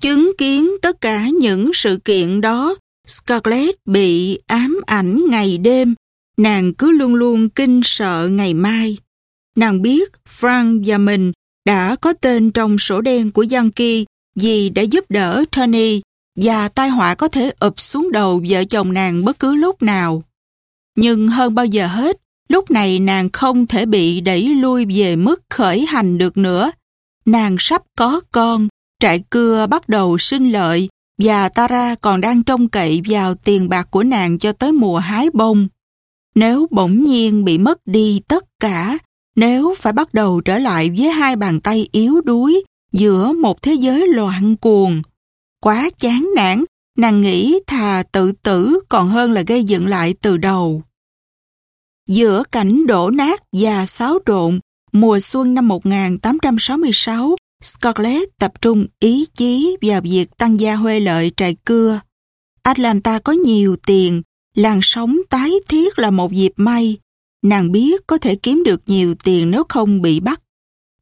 Chứng kiến tất cả những sự kiện đó, Scarlett bị ám ảnh ngày đêm. Nàng cứ luôn luôn kinh sợ ngày mai. Nàng biết Frank và mình đã có tên trong sổ đen của Yankee vì đã giúp đỡ Tony và tai họa có thể ụp xuống đầu vợ chồng nàng bất cứ lúc nào. Nhưng hơn bao giờ hết, lúc này nàng không thể bị đẩy lui về mức khởi hành được nữa. Nàng sắp có con, trại cưa bắt đầu sinh lợi và Tara còn đang trông cậy vào tiền bạc của nàng cho tới mùa hái bông. Nếu bỗng nhiên bị mất đi tất cả, nếu phải bắt đầu trở lại với hai bàn tay yếu đuối giữa một thế giới loạn cuồng, quá chán nản, nàng nghĩ thà tự tử còn hơn là gây dựng lại từ đầu. Giữa cảnh đổ nát và xáo trộn, mùa xuân năm 1866, Scarlett tập trung ý chí vào việc tăng gia huê lợi trại cưa. Atlanta có nhiều tiền, làng sống tái thiết là một dịp may. Nàng biết có thể kiếm được nhiều tiền nếu không bị bắt.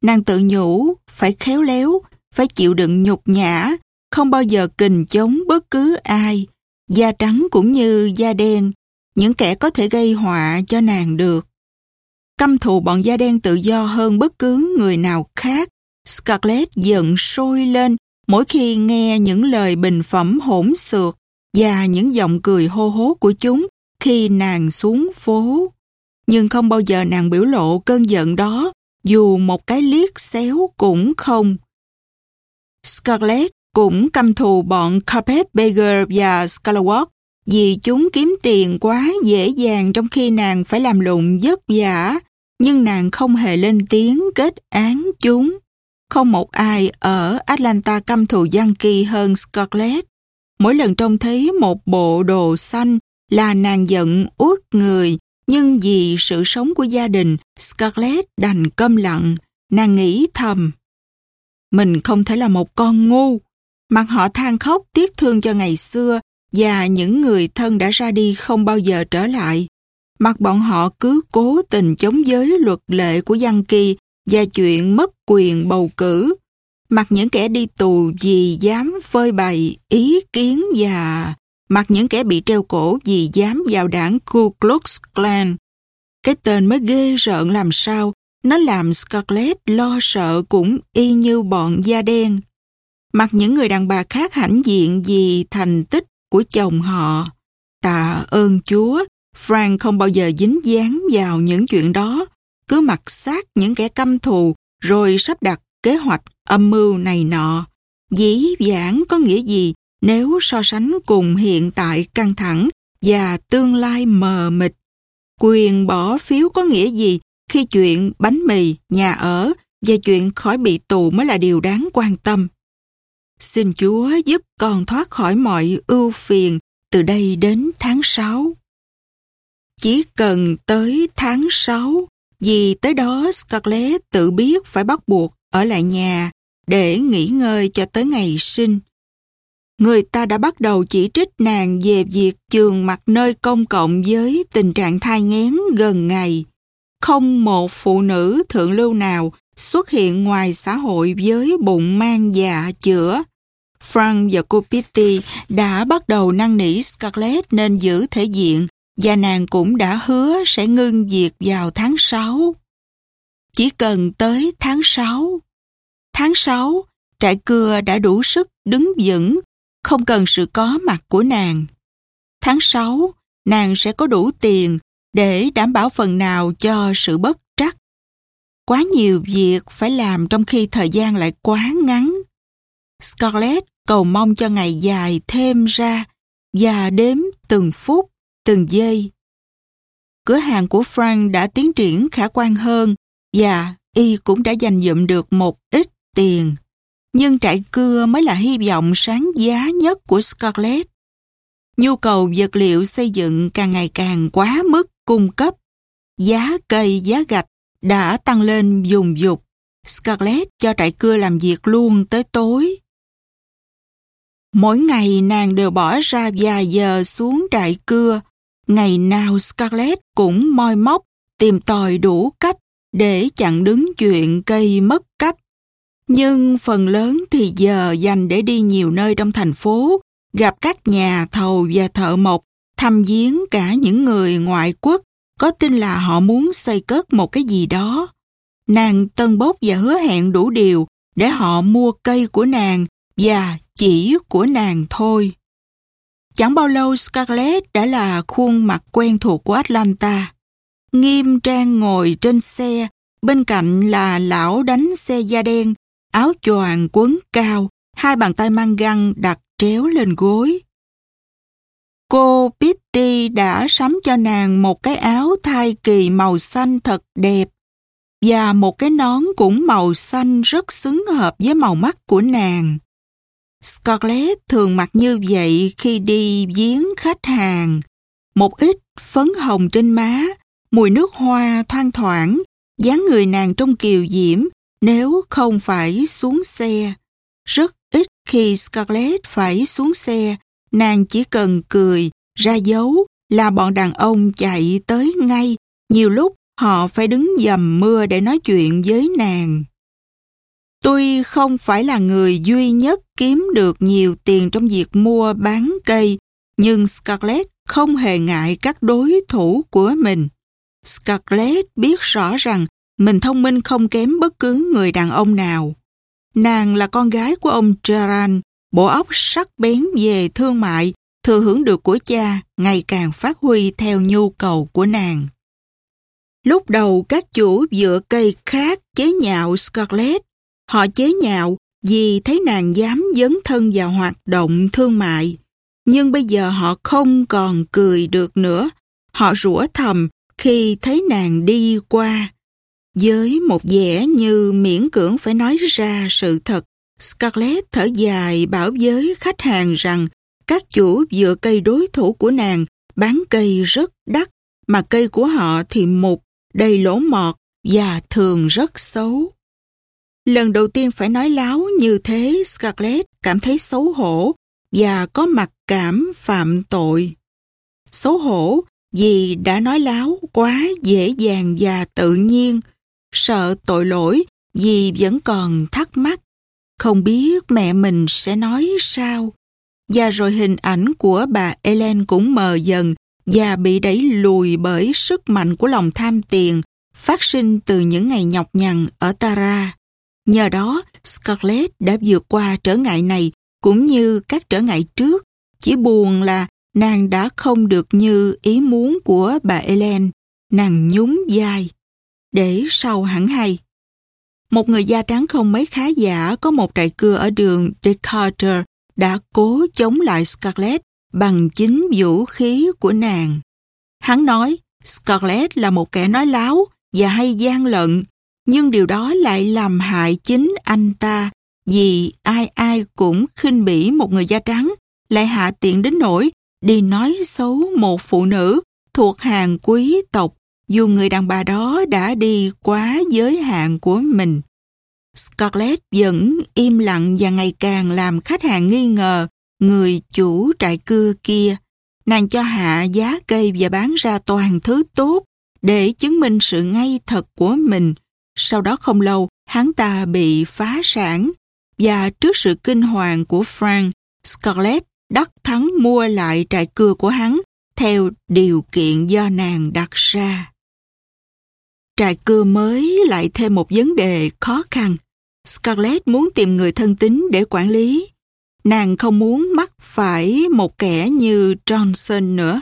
Nàng tự nhủ, phải khéo léo, phải chịu đựng nhục nhã, không bao giờ kình chống bất cứ ai. Da trắng cũng như da đen, những kẻ có thể gây họa cho nàng được. Căm thù bọn da đen tự do hơn bất cứ người nào khác. Scarlett giận sôi lên mỗi khi nghe những lời bình phẩm hỗn xược và những giọng cười hô hố của chúng khi nàng xuống phố. Nhưng không bao giờ nàng biểu lộ cơn giận đó, dù một cái liếc xéo cũng không. Scarlett cũng căm thù bọn Carpetbagger và Scalawatt vì chúng kiếm tiền quá dễ dàng trong khi nàng phải làm lụng vất vả, nhưng nàng không hề lên tiếng kết án chúng. Không một ai ở Atlanta căm thù Yankee hơn Scarlett. Mỗi lần trông thấy một bộ đồ xanh là nàng giận uất người, nhưng vì sự sống của gia đình, Scarlett đành câm lặng, nàng nghĩ thầm. Mình không thể là một con ngu. Mặt họ than khóc tiếc thương cho ngày xưa và những người thân đã ra đi không bao giờ trở lại. Mặt bọn họ cứ cố tình chống giới luật lệ của Yankee Kỳ và chuyện mất quyền bầu cử. mặc những kẻ đi tù vì dám phơi bày ý kiến và mặc những kẻ bị treo cổ vì dám vào đảng Ku Klux Klan. Cái tên mới ghê rợn làm sao, nó làm Scarlett lo sợ cũng y như bọn da đen. mặc những người đàn bà khác hãnh diện vì thành tích của chồng họ. Tạ ơn Chúa, Frank không bao giờ dính dáng vào những chuyện đó, cứ mặc sát những kẻ căm thù rồi sắp đặt kế hoạch âm mưu này nọ. Dĩ vãng có nghĩa gì nếu so sánh cùng hiện tại căng thẳng và tương lai mờ mịt. Quyền bỏ phiếu có nghĩa gì khi chuyện bánh mì, nhà ở và chuyện khỏi bị tù mới là điều đáng quan tâm. Xin Chúa giúp con thoát khỏi mọi ưu phiền từ đây đến tháng 6. Chỉ cần tới tháng 6, vì tới đó Scarlett tự biết phải bắt buộc ở lại nhà để nghỉ ngơi cho tới ngày sinh. Người ta đã bắt đầu chỉ trích nàng về việc trường mặt nơi công cộng với tình trạng thai nghén gần ngày. Không một phụ nữ thượng lưu nào xuất hiện ngoài xã hội với bụng mang dạ chữa. Frank và cô Pitty đã bắt đầu năn nỉ Scarlett nên giữ thể diện và nàng cũng đã hứa sẽ ngưng việc vào tháng 6. Chỉ cần tới tháng 6. Tháng 6, trại cưa đã đủ sức đứng vững, không cần sự có mặt của nàng. Tháng 6, nàng sẽ có đủ tiền để đảm bảo phần nào cho sự bất trắc. Quá nhiều việc phải làm trong khi thời gian lại quá ngắn. Scarlett cầu mong cho ngày dài thêm ra và đếm từng phút, từng giây. Cửa hàng của Frank đã tiến triển khả quan hơn và y cũng đã dành dụm được một ít tiền. Nhưng trại cưa mới là hy vọng sáng giá nhất của Scarlett. Nhu cầu vật liệu xây dựng càng ngày càng quá mức cung cấp. Giá cây, giá gạch đã tăng lên dùng dục. Scarlett cho trại cưa làm việc luôn tới tối. Mỗi ngày nàng đều bỏ ra vài giờ xuống trại cưa. Ngày nào Scarlett cũng moi móc, tìm tòi đủ cách để chặn đứng chuyện cây mất cấp. Nhưng phần lớn thì giờ dành để đi nhiều nơi trong thành phố, gặp các nhà thầu và thợ mộc, thăm viếng cả những người ngoại quốc có tin là họ muốn xây cất một cái gì đó. Nàng tân bốc và hứa hẹn đủ điều để họ mua cây của nàng và chỉ của nàng thôi. Chẳng bao lâu Scarlett đã là khuôn mặt quen thuộc của Atlanta. Nghiêm trang ngồi trên xe, bên cạnh là lão đánh xe da đen, áo choàng quấn cao, hai bàn tay mang găng đặt tréo lên gối. Cô Pitty đã sắm cho nàng một cái áo thai kỳ màu xanh thật đẹp và một cái nón cũng màu xanh rất xứng hợp với màu mắt của nàng. Scarlett thường mặc như vậy khi đi viếng khách hàng. Một ít phấn hồng trên má, mùi nước hoa thoang thoảng, dáng người nàng trong kiều diễm nếu không phải xuống xe. Rất ít khi Scarlett phải xuống xe, nàng chỉ cần cười, ra dấu là bọn đàn ông chạy tới ngay. Nhiều lúc họ phải đứng dầm mưa để nói chuyện với nàng. Tuy không phải là người duy nhất kiếm được nhiều tiền trong việc mua bán cây, nhưng Scarlett không hề ngại các đối thủ của mình. Scarlett biết rõ rằng mình thông minh không kém bất cứ người đàn ông nào. Nàng là con gái của ông Gerard, bộ óc sắc bén về thương mại, thừa hưởng được của cha ngày càng phát huy theo nhu cầu của nàng. Lúc đầu các chủ dựa cây khác chế nhạo Scarlett Họ chế nhạo vì thấy nàng dám dấn thân vào hoạt động thương mại. Nhưng bây giờ họ không còn cười được nữa. Họ rủa thầm khi thấy nàng đi qua. Với một vẻ như miễn cưỡng phải nói ra sự thật, Scarlett thở dài bảo với khách hàng rằng các chủ dựa cây đối thủ của nàng bán cây rất đắt, mà cây của họ thì mục, đầy lỗ mọt và thường rất xấu. Lần đầu tiên phải nói láo như thế, Scarlett cảm thấy xấu hổ và có mặt cảm phạm tội. Xấu hổ vì đã nói láo quá dễ dàng và tự nhiên, sợ tội lỗi vì vẫn còn thắc mắc, không biết mẹ mình sẽ nói sao. Và rồi hình ảnh của bà Ellen cũng mờ dần và bị đẩy lùi bởi sức mạnh của lòng tham tiền phát sinh từ những ngày nhọc nhằn ở Tara. Nhờ đó, Scarlett đã vượt qua trở ngại này cũng như các trở ngại trước. Chỉ buồn là nàng đã không được như ý muốn của bà Ellen. Nàng nhún vai. Để sau hẳn hay. Một người da trắng không mấy khá giả có một trại cưa ở đường Decatur đã cố chống lại Scarlett bằng chính vũ khí của nàng. Hắn nói Scarlett là một kẻ nói láo và hay gian lận nhưng điều đó lại làm hại chính anh ta, vì ai ai cũng khinh bỉ một người da trắng, lại hạ tiện đến nỗi đi nói xấu một phụ nữ thuộc hàng quý tộc, dù người đàn bà đó đã đi quá giới hạn của mình. Scarlett vẫn im lặng và ngày càng làm khách hàng nghi ngờ người chủ trại cưa kia. Nàng cho hạ giá cây và bán ra toàn thứ tốt để chứng minh sự ngay thật của mình sau đó không lâu, hắn ta bị phá sản và trước sự kinh hoàng của Frank, Scarlett đắc thắng mua lại trại cưa của hắn theo điều kiện do nàng đặt ra. Trại cưa mới lại thêm một vấn đề khó khăn. Scarlett muốn tìm người thân tín để quản lý. Nàng không muốn mắc phải một kẻ như Johnson nữa.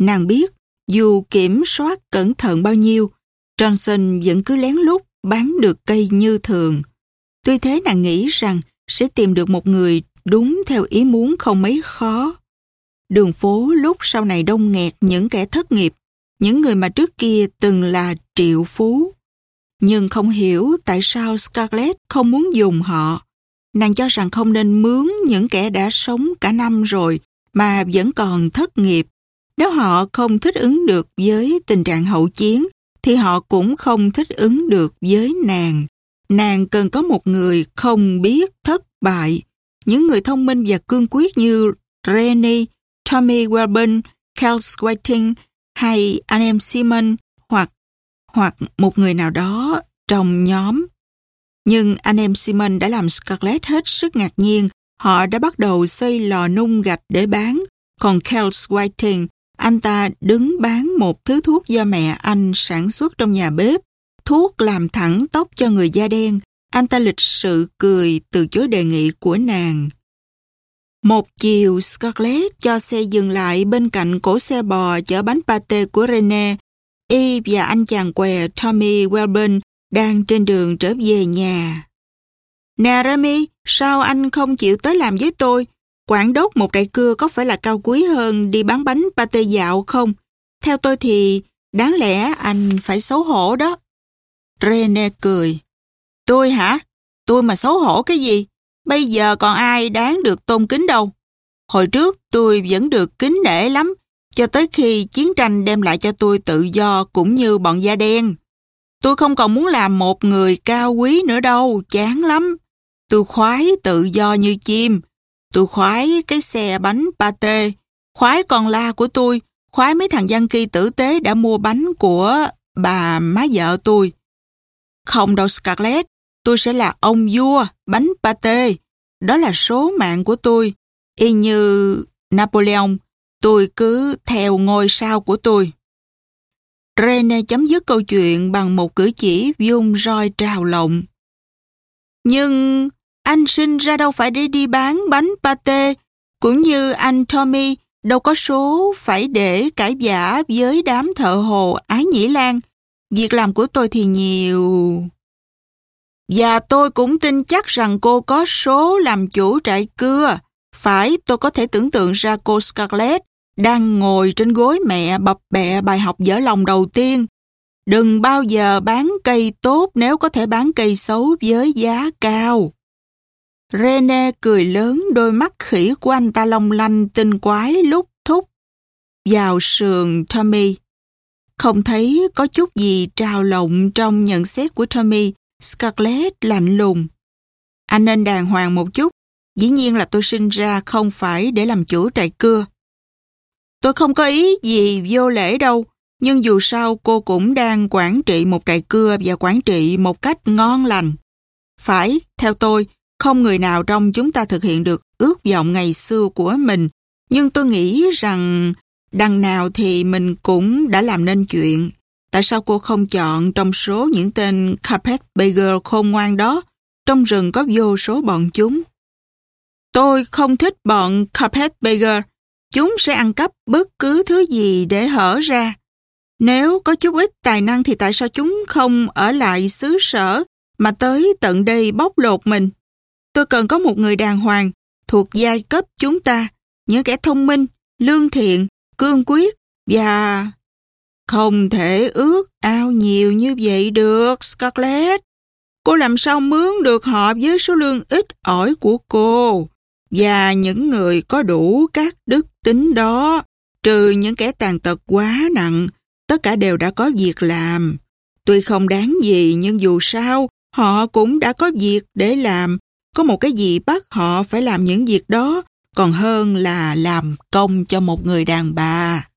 Nàng biết, dù kiểm soát cẩn thận bao nhiêu, Johnson vẫn cứ lén lút bán được cây như thường. Tuy thế nàng nghĩ rằng sẽ tìm được một người đúng theo ý muốn không mấy khó. Đường phố lúc sau này đông nghẹt những kẻ thất nghiệp, những người mà trước kia từng là triệu phú. Nhưng không hiểu tại sao Scarlett không muốn dùng họ. Nàng cho rằng không nên mướn những kẻ đã sống cả năm rồi mà vẫn còn thất nghiệp. Nếu họ không thích ứng được với tình trạng hậu chiến thì họ cũng không thích ứng được với nàng. Nàng cần có một người không biết thất bại. Những người thông minh và cương quyết như Rennie, Tommy Welburn, Cal Whiting hay anh em Simon hoặc hoặc một người nào đó trong nhóm. Nhưng anh em Simon đã làm Scarlett hết sức ngạc nhiên. Họ đã bắt đầu xây lò nung gạch để bán. Còn Kels Whiting, anh ta đứng bán một thứ thuốc do mẹ anh sản xuất trong nhà bếp. Thuốc làm thẳng tóc cho người da đen. Anh ta lịch sự cười từ chối đề nghị của nàng. Một chiều, Scarlett cho xe dừng lại bên cạnh cổ xe bò chở bánh pate của Rene. Y và anh chàng què Tommy Welburn đang trên đường trở về nhà. Nè Remy, sao anh không chịu tới làm với tôi? Quản đốc một đại cưa có phải là cao quý hơn đi bán bánh pate dạo không? Theo tôi thì đáng lẽ anh phải xấu hổ đó. Rene cười. Tôi hả? Tôi mà xấu hổ cái gì? Bây giờ còn ai đáng được tôn kính đâu. Hồi trước tôi vẫn được kính nể lắm, cho tới khi chiến tranh đem lại cho tôi tự do cũng như bọn da đen. Tôi không còn muốn làm một người cao quý nữa đâu, chán lắm. Tôi khoái tự do như chim. Tôi khoái cái xe bánh pate, khoái con la của tôi, khoái mấy thằng dân kỳ tử tế đã mua bánh của bà má vợ tôi. Không đâu Scarlett, tôi sẽ là ông vua bánh pate. Đó là số mạng của tôi. Y như Napoleon, tôi cứ theo ngôi sao của tôi. Rene chấm dứt câu chuyện bằng một cử chỉ vung roi trào lộng. Nhưng anh sinh ra đâu phải để đi bán bánh pate, cũng như anh Tommy đâu có số phải để cãi giả với đám thợ hồ ái nhĩ lan. Việc làm của tôi thì nhiều... Và tôi cũng tin chắc rằng cô có số làm chủ trại cưa. Phải tôi có thể tưởng tượng ra cô Scarlett đang ngồi trên gối mẹ bập bẹ bài học dở lòng đầu tiên. Đừng bao giờ bán cây tốt nếu có thể bán cây xấu với giá cao. Rene cười lớn đôi mắt khỉ của anh ta long lanh tinh quái lúc thúc. Vào sườn Tommy. Không thấy có chút gì trào lộng trong nhận xét của Tommy Scarlett lạnh lùng. Anh nên đàng hoàng một chút. Dĩ nhiên là tôi sinh ra không phải để làm chủ trại cưa. Tôi không có ý gì vô lễ đâu, nhưng dù sao cô cũng đang quản trị một trại cưa và quản trị một cách ngon lành. Phải, theo tôi, không người nào trong chúng ta thực hiện được ước vọng ngày xưa của mình, nhưng tôi nghĩ rằng đằng nào thì mình cũng đã làm nên chuyện. Tại sao cô không chọn trong số những tên carpet Carpetbagger khôn ngoan đó? Trong rừng có vô số bọn chúng. Tôi không thích bọn carpet Carpetbagger. Chúng sẽ ăn cắp bất cứ thứ gì để hở ra. Nếu có chút ít tài năng thì tại sao chúng không ở lại xứ sở mà tới tận đây bóc lột mình? Tôi cần có một người đàng hoàng thuộc giai cấp chúng ta, những kẻ thông minh, lương thiện, cương quyết và không thể ước ao nhiều như vậy được, Scarlett. Cô làm sao mướn được họ với số lương ít ỏi của cô và những người có đủ các đức tính đó, trừ những kẻ tàn tật quá nặng, tất cả đều đã có việc làm. Tuy không đáng gì nhưng dù sao, họ cũng đã có việc để làm. Có một cái gì bắt họ phải làm những việc đó, còn hơn là làm công cho một người đàn bà.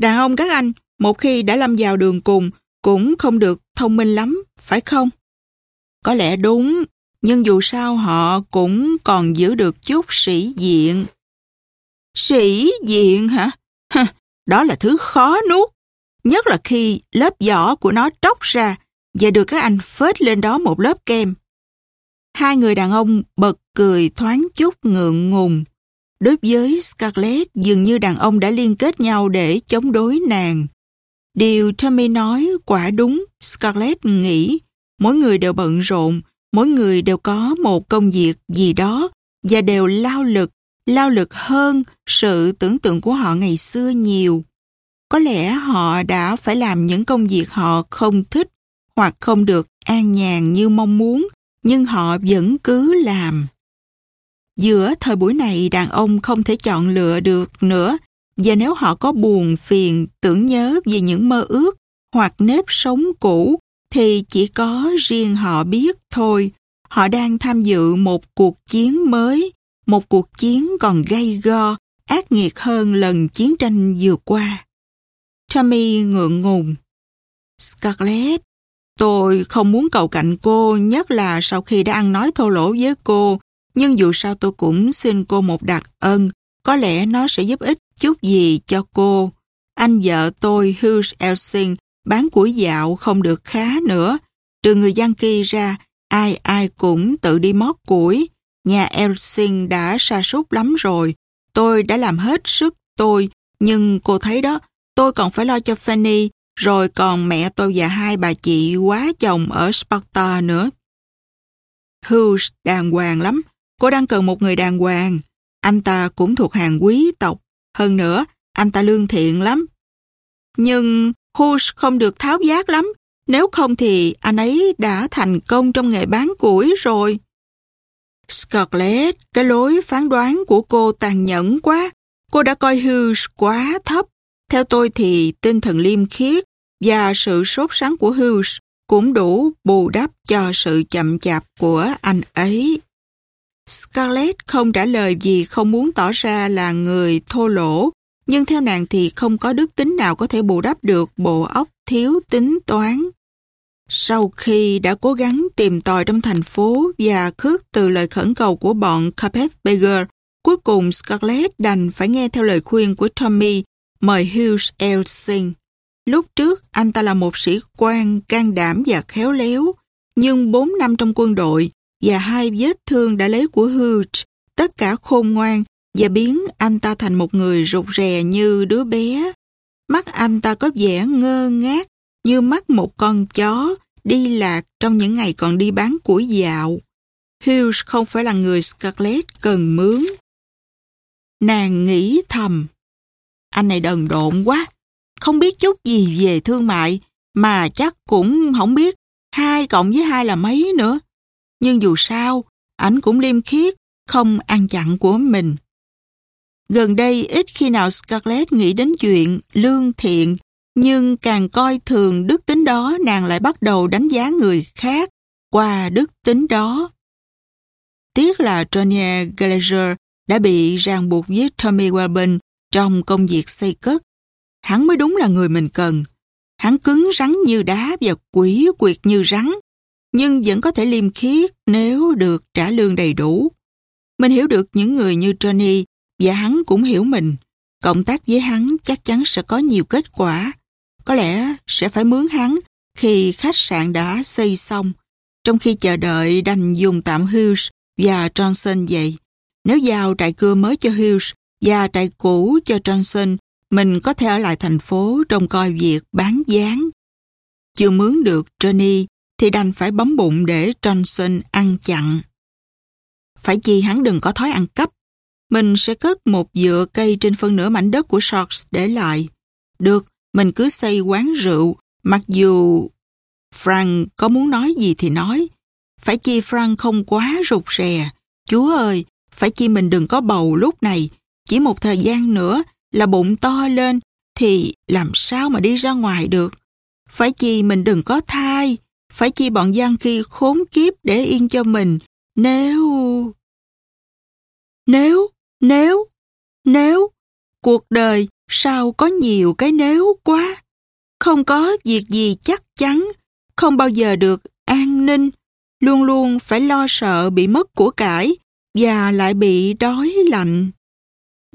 Đàn ông các anh, một khi đã lâm vào đường cùng, cũng không được thông minh lắm, phải không? Có lẽ đúng, nhưng dù sao họ cũng còn giữ được chút sĩ diện. Sĩ diện hả? đó là thứ khó nuốt, nhất là khi lớp vỏ của nó tróc ra và được các anh phết lên đó một lớp kem. Hai người đàn ông bật cười thoáng chút ngượng ngùng. Đối với Scarlett, dường như đàn ông đã liên kết nhau để chống đối nàng. Điều Tommy nói quả đúng, Scarlett nghĩ mỗi người đều bận rộn, mỗi người đều có một công việc gì đó và đều lao lực, lao lực hơn sự tưởng tượng của họ ngày xưa nhiều. Có lẽ họ đã phải làm những công việc họ không thích hoặc không được an nhàn như mong muốn, nhưng họ vẫn cứ làm. Giữa thời buổi này đàn ông không thể chọn lựa được nữa và nếu họ có buồn phiền tưởng nhớ về những mơ ước hoặc nếp sống cũ thì chỉ có riêng họ biết thôi. Họ đang tham dự một cuộc chiến mới, một cuộc chiến còn gay go, ác nghiệt hơn lần chiến tranh vừa qua. Tommy ngượng ngùng. Scarlett, Tôi không muốn cầu cạnh cô, nhất là sau khi đã ăn nói thô lỗ với cô, nhưng dù sao tôi cũng xin cô một đặc ân, có lẽ nó sẽ giúp ích chút gì cho cô. Anh vợ tôi, Hughes Elsing, bán củi dạo không được khá nữa. Trừ người dân kia ra, ai ai cũng tự đi mót củi. Nhà Elsing đã sa sút lắm rồi. Tôi đã làm hết sức tôi, nhưng cô thấy đó, tôi còn phải lo cho Fanny, rồi còn mẹ tôi và hai bà chị quá chồng ở Sparta nữa. Hughes đàng hoàng lắm, cô đang cần một người đàng hoàng. Anh ta cũng thuộc hàng quý tộc. Hơn nữa, anh ta lương thiện lắm. Nhưng Hughes không được tháo giác lắm. Nếu không thì anh ấy đã thành công trong nghề bán củi rồi. Scarlett, cái lối phán đoán của cô tàn nhẫn quá. Cô đã coi Hughes quá thấp. Theo tôi thì tinh thần liêm khiết và sự sốt sắng của Hughes cũng đủ bù đắp cho sự chậm chạp của anh ấy. Scarlett không trả lời vì không muốn tỏ ra là người thô lỗ, nhưng theo nàng thì không có đức tính nào có thể bù đắp được bộ óc thiếu tính toán. Sau khi đã cố gắng tìm tòi trong thành phố và khước từ lời khẩn cầu của bọn Carpetbagger, cuối cùng Scarlett đành phải nghe theo lời khuyên của Tommy mời Hughes Elsing. Lúc trước, anh ta là một sĩ quan can đảm và khéo léo, nhưng 4 năm trong quân đội và hai vết thương đã lấy của Hughes, tất cả khôn ngoan và biến anh ta thành một người rụt rè như đứa bé. Mắt anh ta có vẻ ngơ ngác như mắt một con chó đi lạc trong những ngày còn đi bán củi dạo. Hughes không phải là người Scarlett cần mướn. Nàng nghĩ thầm. Anh này đần độn quá, không biết chút gì về thương mại, mà chắc cũng không biết hai cộng với hai là mấy nữa. Nhưng dù sao, ảnh cũng liêm khiết, không ăn chặn của mình. Gần đây ít khi nào Scarlett nghĩ đến chuyện lương thiện, nhưng càng coi thường đức tính đó nàng lại bắt đầu đánh giá người khác qua đức tính đó. Tiếc là Tonya Gallagher đã bị ràng buộc với Tommy Welburn trong công việc xây cất. Hắn mới đúng là người mình cần. Hắn cứng rắn như đá và quỷ quyệt như rắn, nhưng vẫn có thể liêm khiết nếu được trả lương đầy đủ. Mình hiểu được những người như Johnny và hắn cũng hiểu mình. Cộng tác với hắn chắc chắn sẽ có nhiều kết quả. Có lẽ sẽ phải mướn hắn khi khách sạn đã xây xong, trong khi chờ đợi đành dùng tạm Hughes và Johnson vậy. Nếu giao trại cưa mới cho Hughes và trại cũ cho Johnson, mình có thể ở lại thành phố trông coi việc bán gián. Chưa mướn được Johnny thì đành phải bấm bụng để Johnson ăn chặn. Phải chi hắn đừng có thói ăn cắp. Mình sẽ cất một dựa cây trên phân nửa mảnh đất của Sharks để lại. Được, mình cứ xây quán rượu, mặc dù Frank có muốn nói gì thì nói. Phải chi Frank không quá rụt rè. Chúa ơi, phải chi mình đừng có bầu lúc này. Chỉ một thời gian nữa là bụng to lên thì làm sao mà đi ra ngoài được. Phải chi mình đừng có thai. Phải chi bọn gian khi khốn kiếp để yên cho mình. Nếu... Nếu, nếu, nếu, cuộc đời sao có nhiều cái nếu quá. Không có việc gì chắc chắn, không bao giờ được an ninh, luôn luôn phải lo sợ bị mất của cải và lại bị đói lạnh.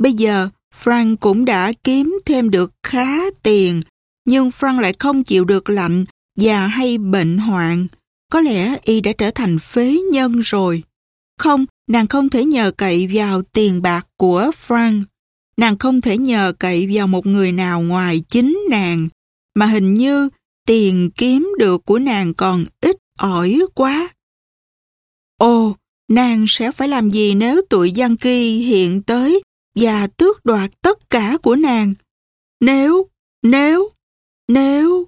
Bây giờ, Frank cũng đã kiếm thêm được khá tiền, nhưng Frank lại không chịu được lạnh và hay bệnh hoạn. Có lẽ y đã trở thành phế nhân rồi. Không, nàng không thể nhờ cậy vào tiền bạc của Frank. Nàng không thể nhờ cậy vào một người nào ngoài chính nàng, mà hình như tiền kiếm được của nàng còn ít ỏi quá. Ồ, nàng sẽ phải làm gì nếu tụi Giang Kỳ hiện tới và tước đoạt tất cả của nàng? Nếu, nếu, nếu...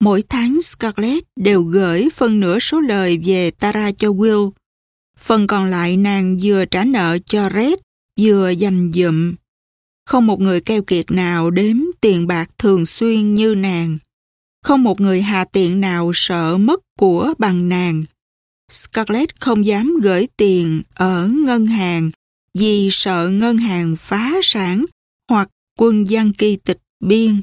Mỗi tháng Scarlett đều gửi phần nửa số lời về Tara cho Will. Phần còn lại nàng vừa trả nợ cho Red, vừa dành dụm. Không một người keo kiệt nào đếm tiền bạc thường xuyên như nàng. Không một người hà tiện nào sợ mất của bằng nàng. Scarlett không dám gửi tiền ở ngân hàng vì sợ ngân hàng phá sản hoặc quân dân kỳ tịch biên.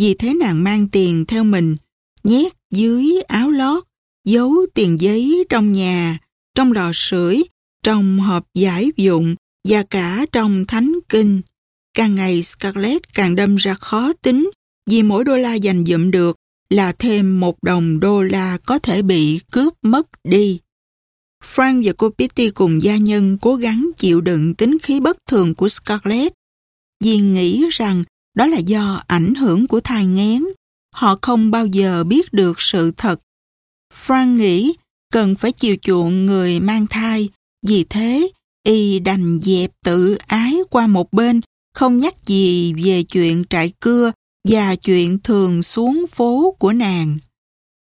Vì thế nàng mang tiền theo mình nhét dưới áo lót, giấu tiền giấy trong nhà, trong lò sưởi, trong hộp giải dụng và cả trong thánh kinh. Càng ngày Scarlett càng đâm ra khó tính vì mỗi đô la dành dụm được là thêm một đồng đô la có thể bị cướp mất đi. Frank và cô Pitty cùng gia nhân cố gắng chịu đựng tính khí bất thường của Scarlett vì nghĩ rằng đó là do ảnh hưởng của thai nghén. Họ không bao giờ biết được sự thật. Frank nghĩ cần phải chiều chuộng người mang thai. Vì thế, y đành dẹp tự ái qua một bên, không nhắc gì về chuyện trại cưa và chuyện thường xuống phố của nàng.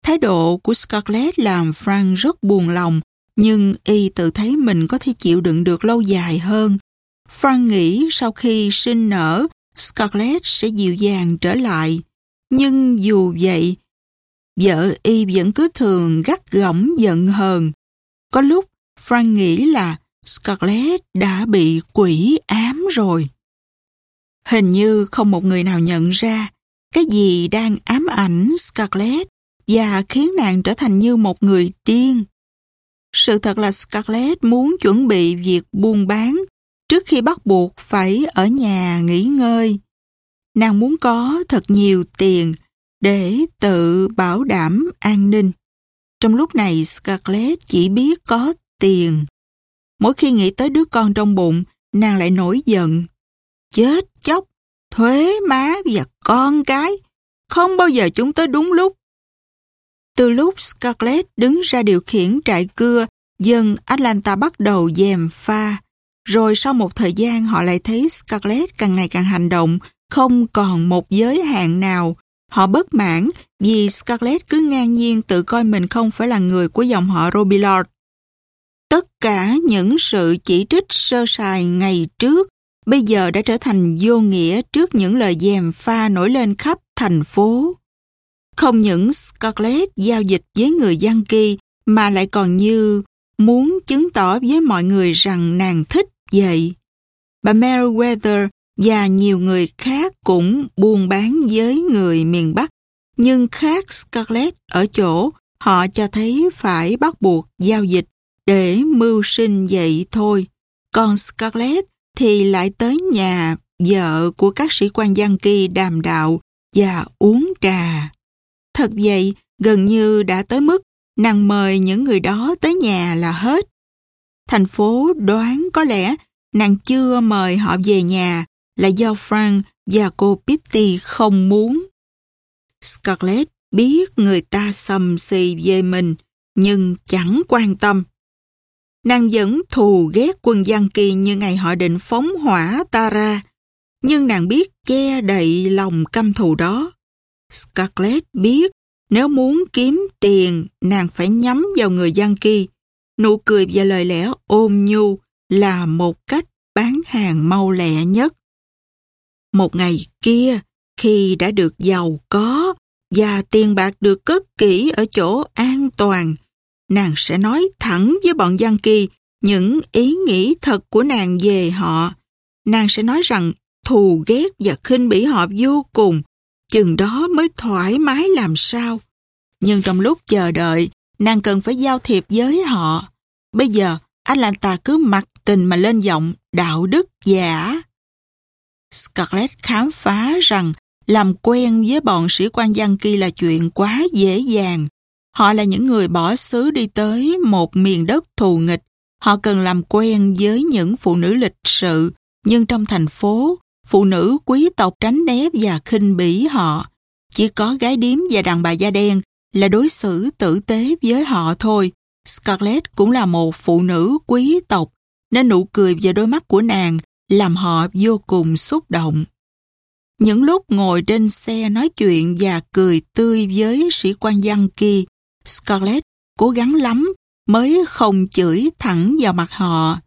Thái độ của Scarlett làm Frank rất buồn lòng, nhưng y tự thấy mình có thể chịu đựng được lâu dài hơn. Frank nghĩ sau khi sinh nở, Scarlett sẽ dịu dàng trở lại. Nhưng dù vậy, vợ y vẫn cứ thường gắt gỏng giận hờn. Có lúc Frank nghĩ là Scarlett đã bị quỷ ám rồi. Hình như không một người nào nhận ra cái gì đang ám ảnh Scarlett và khiến nàng trở thành như một người điên. Sự thật là Scarlett muốn chuẩn bị việc buôn bán trước khi bắt buộc phải ở nhà nghỉ ngơi. Nàng muốn có thật nhiều tiền để tự bảo đảm an ninh. Trong lúc này Scarlett chỉ biết có tiền. Mỗi khi nghĩ tới đứa con trong bụng, nàng lại nổi giận. Chết chóc, thuế má và con cái. Không bao giờ chúng tới đúng lúc. Từ lúc Scarlett đứng ra điều khiển trại cưa, dân Atlanta bắt đầu dèm pha. Rồi sau một thời gian họ lại thấy Scarlett càng ngày càng hành động, không còn một giới hạn nào. Họ bất mãn vì Scarlett cứ ngang nhiên tự coi mình không phải là người của dòng họ Robillard. Tất cả những sự chỉ trích sơ sài ngày trước bây giờ đã trở thành vô nghĩa trước những lời dèm pha nổi lên khắp thành phố. Không những Scarlett giao dịch với người Yankee mà lại còn như muốn chứng tỏ với mọi người rằng nàng thích vậy. Bà Meriwether và nhiều người khác cũng buôn bán với người miền Bắc, nhưng khác Scarlett ở chỗ họ cho thấy phải bắt buộc giao dịch để mưu sinh vậy thôi. Còn Scarlett thì lại tới nhà vợ của các sĩ quan giang đàm đạo và uống trà. Thật vậy, gần như đã tới mức nàng mời những người đó tới nhà là hết. Thành phố đoán có lẽ nàng chưa mời họ về nhà là do Frank và cô Pitty không muốn. Scarlett biết người ta sầm xì về mình, nhưng chẳng quan tâm. Nàng vẫn thù ghét quân Giang Kỳ như ngày họ định phóng hỏa ta ra, nhưng nàng biết che đậy lòng căm thù đó. Scarlett biết nếu muốn kiếm tiền, nàng phải nhắm vào người Giang Kỳ. Nụ cười và lời lẽ ôm nhu là một cách bán hàng mau lẹ nhất. Một ngày kia, khi đã được giàu có và tiền bạc được cất kỹ ở chỗ an toàn, nàng sẽ nói thẳng với bọn Giang Kỳ những ý nghĩ thật của nàng về họ. Nàng sẽ nói rằng thù ghét và khinh bỉ họ vô cùng, chừng đó mới thoải mái làm sao. Nhưng trong lúc chờ đợi, nàng cần phải giao thiệp với họ. Bây giờ, Atlanta cứ mặc tình mà lên giọng đạo đức giả. Scarlett khám phá rằng làm quen với bọn sĩ quan giang kỳ là chuyện quá dễ dàng. Họ là những người bỏ xứ đi tới một miền đất thù nghịch. Họ cần làm quen với những phụ nữ lịch sự, nhưng trong thành phố, phụ nữ quý tộc tránh né và khinh bỉ họ. Chỉ có gái điếm và đàn bà da đen là đối xử tử tế với họ thôi. Scarlett cũng là một phụ nữ quý tộc, nên nụ cười và đôi mắt của nàng làm họ vô cùng xúc động. Những lúc ngồi trên xe nói chuyện và cười tươi với sĩ quan văn kia, Scarlett cố gắng lắm mới không chửi thẳng vào mặt họ.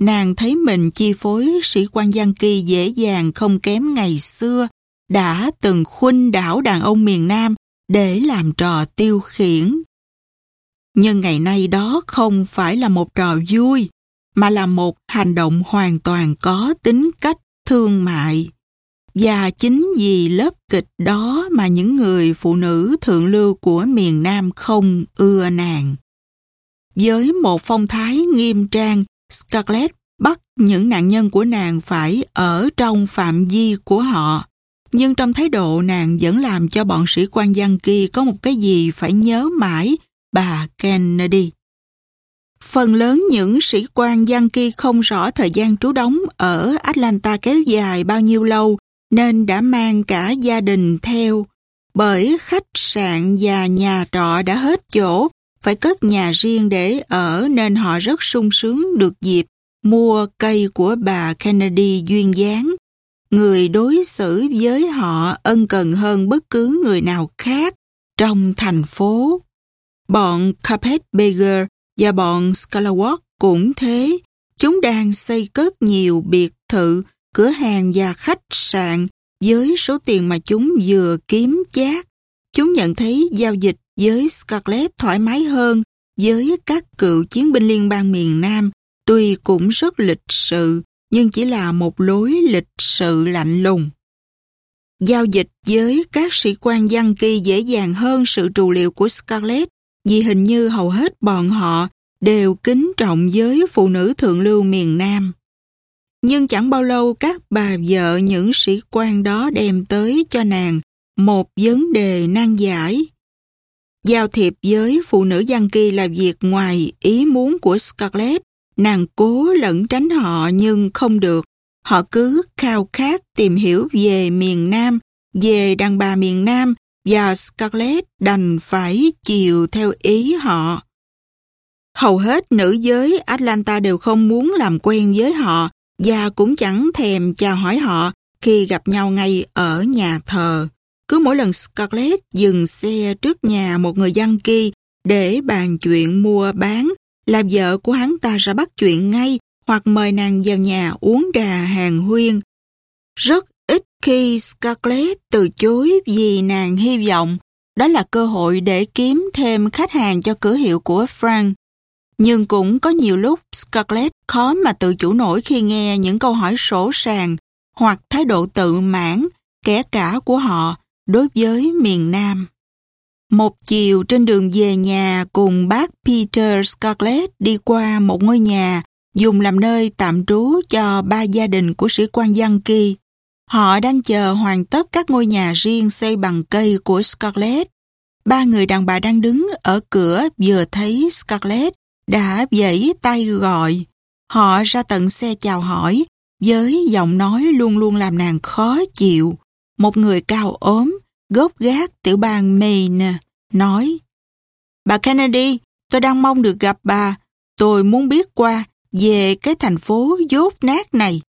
Nàng thấy mình chi phối sĩ quan Giang Kỳ dễ dàng không kém ngày xưa, đã từng khuynh đảo đàn ông miền Nam để làm trò tiêu khiển. Nhưng ngày nay đó không phải là một trò vui, mà là một hành động hoàn toàn có tính cách thương mại. Và chính vì lớp kịch đó mà những người phụ nữ thượng lưu của miền Nam không ưa nàng. Với một phong thái nghiêm trang, Scarlett bắt những nạn nhân của nàng phải ở trong phạm vi của họ. Nhưng trong thái độ nàng vẫn làm cho bọn sĩ quan dân kia có một cái gì phải nhớ mãi bà Kennedy. Phần lớn những sĩ quan dân kia không rõ thời gian trú đóng ở Atlanta kéo dài bao nhiêu lâu nên đã mang cả gia đình theo. Bởi khách sạn và nhà trọ đã hết chỗ, phải cất nhà riêng để ở nên họ rất sung sướng được dịp mua cây của bà Kennedy duyên dáng. Người đối xử với họ ân cần hơn bất cứ người nào khác trong thành phố. Bọn Carpetbagger và bọn Scalawatt cũng thế. Chúng đang xây cất nhiều biệt thự, cửa hàng và khách sạn với số tiền mà chúng vừa kiếm chát. Chúng nhận thấy giao dịch với Scarlett thoải mái hơn, với các cựu chiến binh liên bang miền Nam, tuy cũng rất lịch sự, nhưng chỉ là một lối lịch sự lạnh lùng. Giao dịch với các sĩ quan dân kỳ dễ dàng hơn sự trù liệu của Scarlett, vì hình như hầu hết bọn họ đều kính trọng với phụ nữ thượng lưu miền Nam. Nhưng chẳng bao lâu các bà vợ những sĩ quan đó đem tới cho nàng một vấn đề nan giải. Giao thiệp với phụ nữ giang kỳ là việc ngoài ý muốn của Scarlett. Nàng cố lẫn tránh họ nhưng không được. Họ cứ khao khát tìm hiểu về miền Nam, về đàn bà miền Nam và Scarlett đành phải chiều theo ý họ. Hầu hết nữ giới Atlanta đều không muốn làm quen với họ và cũng chẳng thèm chào hỏi họ khi gặp nhau ngay ở nhà thờ. Cứ mỗi lần Scarlett dừng xe trước nhà một người dân kia để bàn chuyện mua bán, là vợ của hắn ta ra bắt chuyện ngay hoặc mời nàng vào nhà uống trà hàng huyên. Rất ít khi Scarlett từ chối vì nàng hy vọng đó là cơ hội để kiếm thêm khách hàng cho cửa hiệu của Frank. Nhưng cũng có nhiều lúc Scarlett khó mà tự chủ nổi khi nghe những câu hỏi sổ sàng hoặc thái độ tự mãn, kẻ cả của họ đối với miền Nam. Một chiều trên đường về nhà cùng bác Peter Scarlett đi qua một ngôi nhà dùng làm nơi tạm trú cho ba gia đình của sĩ quan dân kỳ. Họ đang chờ hoàn tất các ngôi nhà riêng xây bằng cây của Scarlett. Ba người đàn bà đang đứng ở cửa vừa thấy Scarlett đã vẫy tay gọi. Họ ra tận xe chào hỏi, với giọng nói luôn luôn làm nàng khó chịu. Một người cao ốm, gốc gác tiểu bang Maine, nói Bà Kennedy, tôi đang mong được gặp bà. Tôi muốn biết qua về cái thành phố dốt nát này.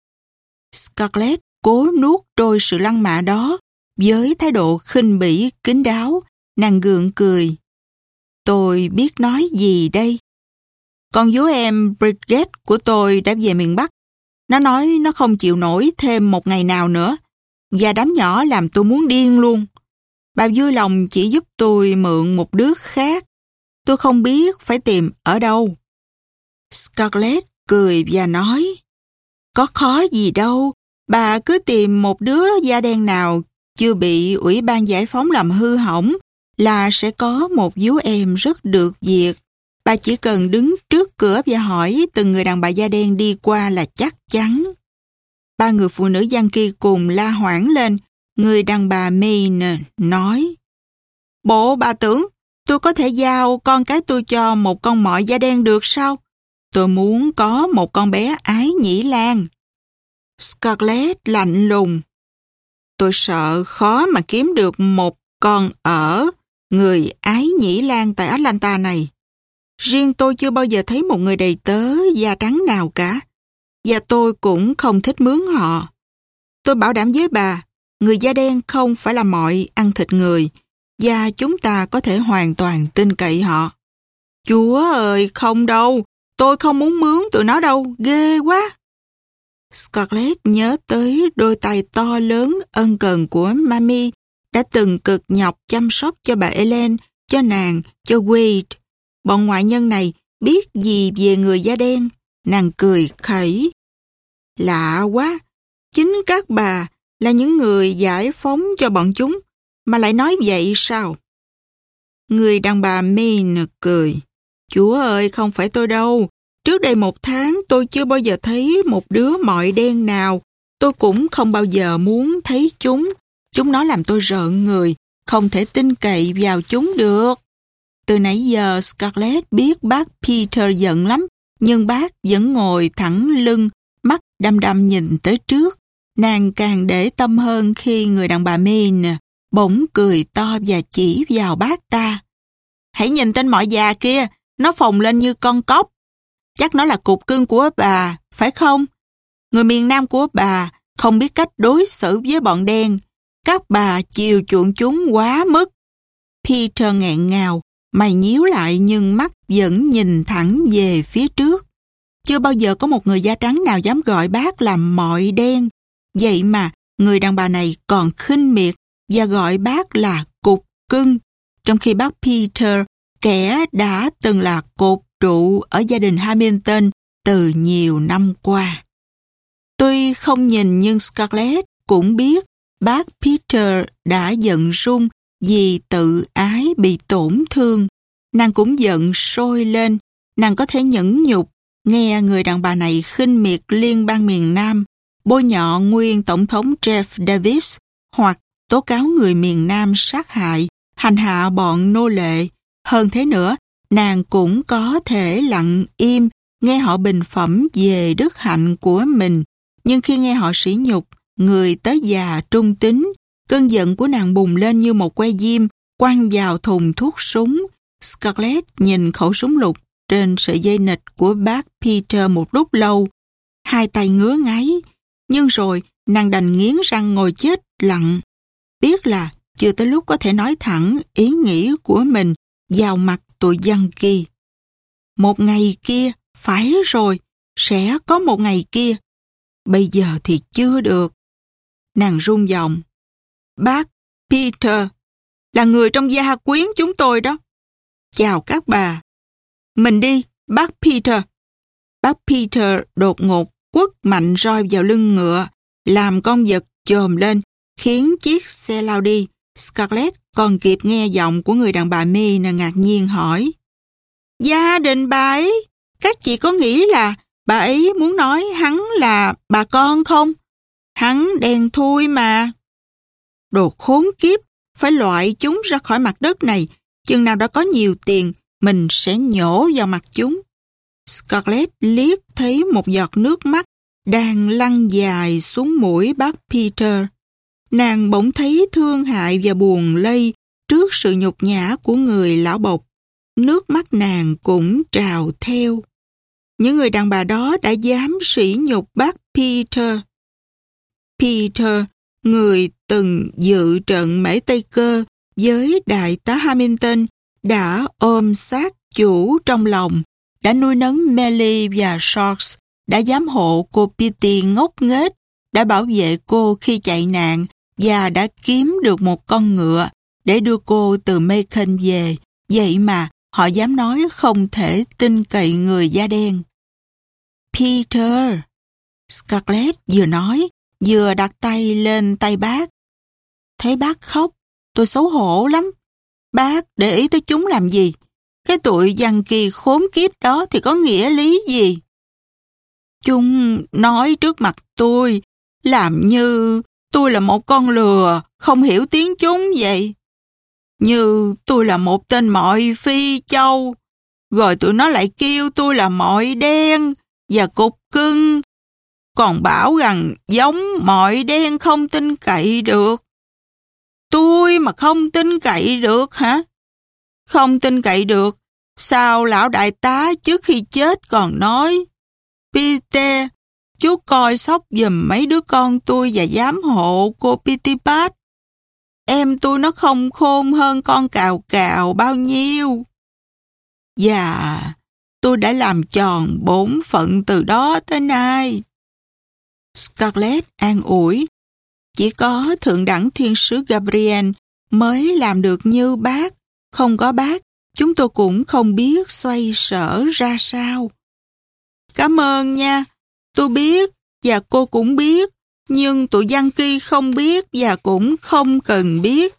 Scarlett cố nuốt trôi sự lăng mạ đó với thái độ khinh bỉ, kính đáo, nàng gượng cười. Tôi biết nói gì đây? Con vú em Bridget của tôi đã về miền Bắc. Nó nói nó không chịu nổi thêm một ngày nào nữa. Và đám nhỏ làm tôi muốn điên luôn. Bà vui lòng chỉ giúp tôi mượn một đứa khác. Tôi không biết phải tìm ở đâu. Scarlett cười và nói Có khó gì đâu, bà cứ tìm một đứa da đen nào chưa bị Ủy ban Giải phóng làm hư hỏng là sẽ có một vú em rất được việc. Bà chỉ cần đứng trước cửa và hỏi từng người đàn bà da đen đi qua là chắc chắn. Ba người phụ nữ gian kia cùng la hoảng lên. Người đàn bà Maine nói Bộ bà tưởng, tôi có thể giao con cái tôi cho một con mọi da đen được sao? Tôi muốn có một con bé ái nhĩ lan. Scarlett lạnh lùng. Tôi sợ khó mà kiếm được một con ở người ái nhĩ lan tại Atlanta này. Riêng tôi chưa bao giờ thấy một người đầy tớ da trắng nào cả. Và tôi cũng không thích mướn họ. Tôi bảo đảm với bà, người da đen không phải là mọi ăn thịt người và chúng ta có thể hoàn toàn tin cậy họ. Chúa ơi, không đâu, tôi không muốn mướn tụi nó đâu, ghê quá. Scarlett nhớ tới đôi tay to lớn ân cần của Mami đã từng cực nhọc chăm sóc cho bà Ellen, cho nàng, cho Wade. Bọn ngoại nhân này biết gì về người da đen? Nàng cười khẩy. Lạ quá, chính các bà là những người giải phóng cho bọn chúng, mà lại nói vậy sao? Người đàn bà Maine cười. Chúa ơi, không phải tôi đâu. Trước đây một tháng tôi chưa bao giờ thấy một đứa mọi đen nào. Tôi cũng không bao giờ muốn thấy chúng. Chúng nó làm tôi rợn người, không thể tin cậy vào chúng được. Từ nãy giờ Scarlett biết bác Peter giận lắm, nhưng bác vẫn ngồi thẳng lưng, mắt đăm đăm nhìn tới trước. Nàng càng để tâm hơn khi người đàn bà Min bỗng cười to và chỉ vào bác ta. Hãy nhìn tên mọi già kia, nó phồng lên như con cóc. Chắc nó là cục cưng của bà, phải không? Người miền Nam của bà không biết cách đối xử với bọn đen. Các bà chiều chuộng chúng quá mức. Peter nghẹn ngào, mày nhíu lại nhưng mắt vẫn nhìn thẳng về phía trước. Chưa bao giờ có một người da trắng nào dám gọi bác là mọi đen. Vậy mà người đàn bà này còn khinh miệt và gọi bác là cục cưng. Trong khi bác Peter, kẻ đã từng là cột trụ ở gia đình Hamilton từ nhiều năm qua. Tuy không nhìn nhưng Scarlett cũng biết bác Peter đã giận rung vì tự ái bị tổn thương. Nàng cũng giận sôi lên, nàng có thể nhẫn nhục nghe người đàn bà này khinh miệt liên bang miền Nam, bôi nhọ nguyên Tổng thống Jeff Davis hoặc tố cáo người miền Nam sát hại, hành hạ bọn nô lệ. Hơn thế nữa, nàng cũng có thể lặng im nghe họ bình phẩm về đức hạnh của mình. Nhưng khi nghe họ sỉ nhục, người tới già trung tính, cơn giận của nàng bùng lên như một que diêm quăng vào thùng thuốc súng. Scarlett nhìn khẩu súng lục trên sợi dây nịch của bác Peter một lúc lâu. Hai tay ngứa ngáy, nhưng rồi nàng đành nghiến răng ngồi chết lặng. Biết là chưa tới lúc có thể nói thẳng ý nghĩ của mình vào mặt tụi dân kia. Một ngày kia, phải rồi, sẽ có một ngày kia. Bây giờ thì chưa được. Nàng run giọng. Bác Peter là người trong gia quyến chúng tôi đó. Chào các bà. Mình đi, bác Peter. Bác Peter đột ngột quất mạnh roi vào lưng ngựa, làm con vật chồm lên, khiến chiếc xe lao đi. Scarlett còn kịp nghe giọng của người đàn bà mi ngạc nhiên hỏi. Gia đình bà ấy, các chị có nghĩ là bà ấy muốn nói hắn là bà con không? Hắn đen thui mà. Đồ khốn kiếp, phải loại chúng ra khỏi mặt đất này. Chừng nào đã có nhiều tiền, mình sẽ nhổ vào mặt chúng. Scarlett liếc thấy một giọt nước mắt đang lăn dài xuống mũi bác Peter. Nàng bỗng thấy thương hại và buồn lây trước sự nhục nhã của người lão bộc. Nước mắt nàng cũng trào theo. Những người đàn bà đó đã dám sỉ nhục bác Peter. Peter, người từng dự trận mễ Tây Cơ với đại tá Hamilton, đã ôm sát chủ trong lòng, đã nuôi nấng Melly và Sharks, đã giám hộ cô Petey ngốc nghếch, đã bảo vệ cô khi chạy nạn và đã kiếm được một con ngựa để đưa cô từ Macon về. Vậy mà họ dám nói không thể tin cậy người da đen. Peter, Scarlett vừa nói, vừa đặt tay lên tay bác. Thấy bác khóc, tôi xấu hổ lắm. Bác để ý tới chúng làm gì? Cái tụi dằn kỳ khốn kiếp đó thì có nghĩa lý gì? Chúng nói trước mặt tôi, làm như tôi là một con lừa, không hiểu tiếng chúng vậy. Như tôi là một tên mọi phi châu, rồi tụi nó lại kêu tôi là mọi đen và cục cưng. Còn bảo rằng giống mọi đen không tin cậy được. Tôi mà không tin cậy được hả? Không tin cậy được, sao lão đại tá trước khi chết còn nói Peter, chú coi sóc giùm mấy đứa con tôi và giám hộ cô Pitipat. Em tôi nó không khôn hơn con cào cào bao nhiêu. Dạ, tôi đã làm tròn bổn phận từ đó tới nay. Scarlett an ủi chỉ có Thượng đẳng Thiên sứ Gabriel mới làm được như bác. Không có bác, chúng tôi cũng không biết xoay sở ra sao. Cảm ơn nha. Tôi biết và cô cũng biết nhưng tụi Giang Kỳ không biết và cũng không cần biết.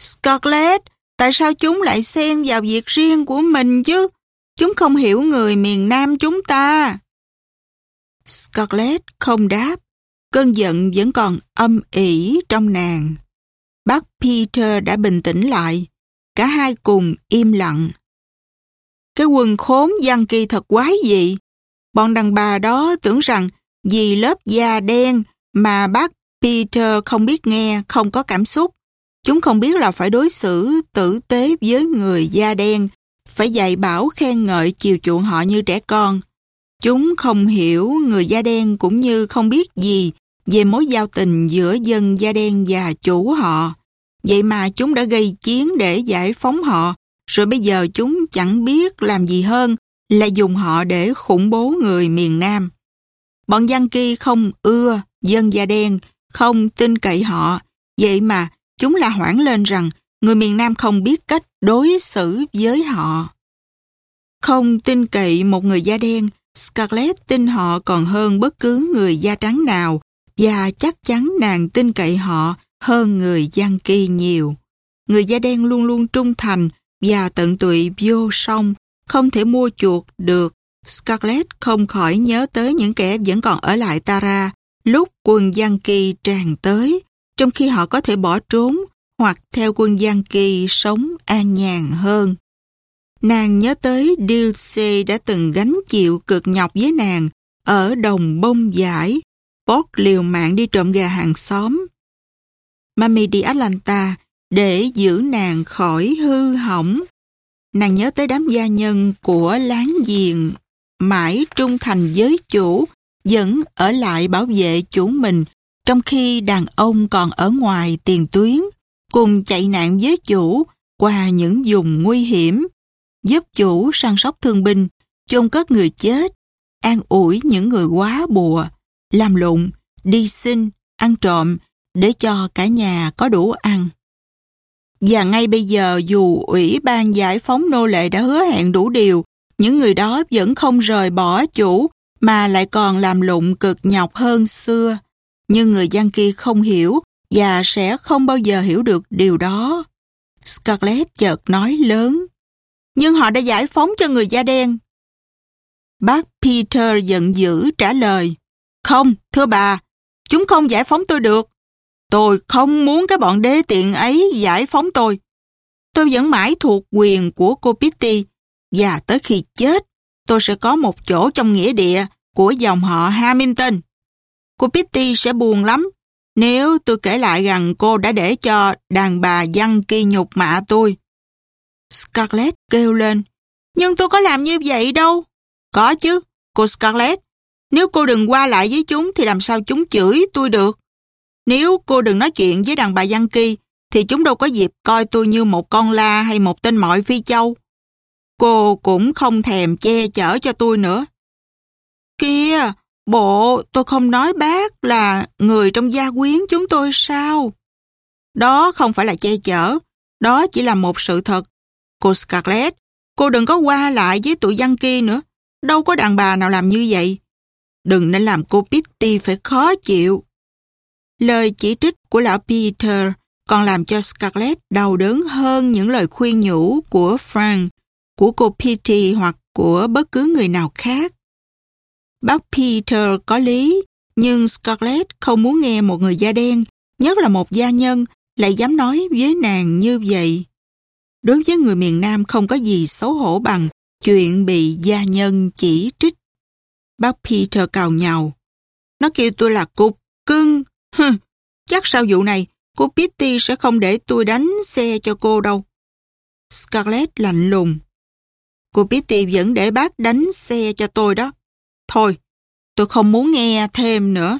Scarlett, tại sao chúng lại xen vào việc riêng của mình chứ? Chúng không hiểu người miền Nam chúng ta. Scarlett không đáp. Cơn giận vẫn còn âm ỉ trong nàng. Bác Peter đã bình tĩnh lại. Cả hai cùng im lặng. Cái quần khốn Giang Kỳ thật quái dị. Bọn đàn bà đó tưởng rằng vì lớp da đen mà bác Peter không biết nghe, không có cảm xúc. Chúng không biết là phải đối xử tử tế với người da đen, phải dạy bảo khen ngợi chiều chuộng họ như trẻ con. Chúng không hiểu người da đen cũng như không biết gì về mối giao tình giữa dân da đen và chủ họ. Vậy mà chúng đã gây chiến để giải phóng họ, rồi bây giờ chúng chẳng biết làm gì hơn là dùng họ để khủng bố người miền Nam. Bọn dân Kỳ không ưa dân da đen, không tin cậy họ, vậy mà chúng là hoảng lên rằng người miền Nam không biết cách đối xử với họ. Không tin cậy một người da đen, Scarlett tin họ còn hơn bất cứ người da trắng nào và chắc chắn nàng tin cậy họ hơn người Giang Kỳ nhiều. Người da đen luôn luôn trung thành và tận tụy vô song, không thể mua chuộc được. Scarlett không khỏi nhớ tới những kẻ vẫn còn ở lại Tara lúc quân Giang Kỳ tràn tới, trong khi họ có thể bỏ trốn hoặc theo quân Giang Kỳ sống an nhàn hơn. Nàng nhớ tới Dilce đã từng gánh chịu cực nhọc với nàng ở đồng bông giải, Bob liều mạng đi trộm gà hàng xóm. Mami đi Atlanta để giữ nàng khỏi hư hỏng. Nàng nhớ tới đám gia nhân của láng giềng mãi trung thành với chủ, vẫn ở lại bảo vệ chủ mình, trong khi đàn ông còn ở ngoài tiền tuyến, cùng chạy nạn với chủ qua những vùng nguy hiểm, giúp chủ săn sóc thương binh, chôn cất người chết, an ủi những người quá bùa làm lụng đi xin ăn trộm để cho cả nhà có đủ ăn. Và ngay bây giờ dù Ủy ban giải phóng nô lệ đã hứa hẹn đủ điều, những người đó vẫn không rời bỏ chủ mà lại còn làm lụng cực nhọc hơn xưa. Nhưng người dân kia không hiểu và sẽ không bao giờ hiểu được điều đó. Scarlett chợt nói lớn. Nhưng họ đã giải phóng cho người da đen. Bác Peter giận dữ trả lời. Không, thưa bà, chúng không giải phóng tôi được. Tôi không muốn cái bọn đế tiện ấy giải phóng tôi. Tôi vẫn mãi thuộc quyền của cô Pitty và tới khi chết, tôi sẽ có một chỗ trong nghĩa địa của dòng họ Hamilton. Cô Pitty sẽ buồn lắm nếu tôi kể lại rằng cô đã để cho đàn bà dân kỳ nhục mạ tôi. Scarlett kêu lên, nhưng tôi có làm như vậy đâu. Có chứ, cô Scarlett. Nếu cô đừng qua lại với chúng thì làm sao chúng chửi tôi được. Nếu cô đừng nói chuyện với đàn bà Giang kỳ thì chúng đâu có dịp coi tôi như một con la hay một tên mọi phi châu. Cô cũng không thèm che chở cho tôi nữa. Kia, bộ tôi không nói bác là người trong gia quyến chúng tôi sao? Đó không phải là che chở, đó chỉ là một sự thật. Cô Scarlett, cô đừng có qua lại với tụi dân kia nữa. Đâu có đàn bà nào làm như vậy. Đừng nên làm cô Pitty phải khó chịu. Lời chỉ trích của lão Peter còn làm cho Scarlett đau đớn hơn những lời khuyên nhủ của Frank, của cô Pitty hoặc của bất cứ người nào khác. Bác Peter có lý, nhưng Scarlett không muốn nghe một người da đen, nhất là một gia nhân, lại dám nói với nàng như vậy. Đối với người miền Nam không có gì xấu hổ bằng chuyện bị gia nhân chỉ trích. Bác Peter cào nhào. Nó kêu tôi là cục cưng. Hừ, chắc sau vụ này cô Pitty sẽ không để tôi đánh xe cho cô đâu. Scarlett lạnh lùng. Cô Pitty vẫn để bác đánh xe cho tôi đó. Thôi, tôi không muốn nghe thêm nữa.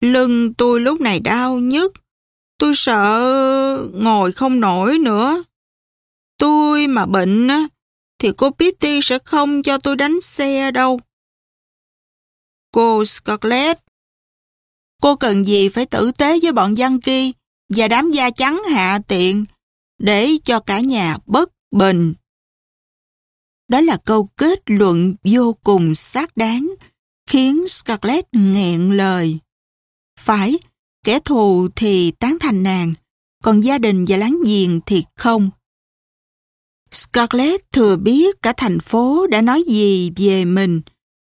Lưng tôi lúc này đau nhức. Tôi sợ ngồi không nổi nữa. Tôi mà bệnh á, thì cô Pitty sẽ không cho tôi đánh xe đâu. Cô Scarlett, cô cần gì phải tử tế với bọn dân kia và đám da trắng hạ tiện để cho cả nhà bất bình. Đó là câu kết luận vô cùng xác đáng. khiến Scarlett nghẹn lời. Phải, kẻ thù thì tán thành nàng, còn gia đình và láng giềng thì không. Scarlett thừa biết cả thành phố đã nói gì về mình,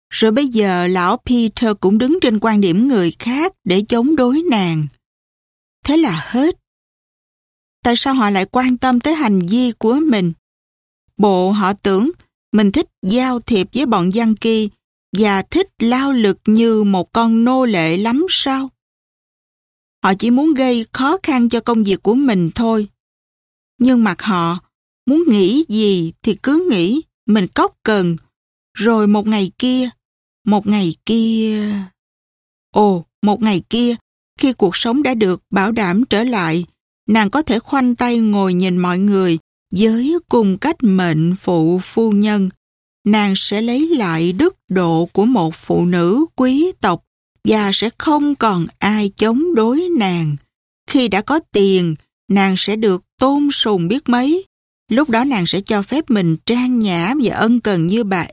rồi bây giờ lão Peter cũng đứng trên quan điểm người khác để chống đối nàng. Thế là hết. Tại sao họ lại quan tâm tới hành vi của mình? Bộ họ tưởng mình thích giao thiệp với bọn dân kỳ và thích lao lực như một con nô lệ lắm sao? Họ chỉ muốn gây khó khăn cho công việc của mình thôi. Nhưng mặt họ muốn nghĩ gì thì cứ nghĩ mình cóc cần. Rồi một ngày kia, một ngày kia... Ồ, một ngày kia, khi cuộc sống đã được bảo đảm trở lại, nàng có thể khoanh tay ngồi nhìn mọi người với cùng cách mệnh phụ phu nhân. Nàng sẽ lấy lại đức độ của một phụ nữ quý tộc và sẽ không còn ai chống đối nàng. Khi đã có tiền, nàng sẽ được tôn sùng biết mấy. Lúc đó nàng sẽ cho phép mình trang nhã và ân cần như bà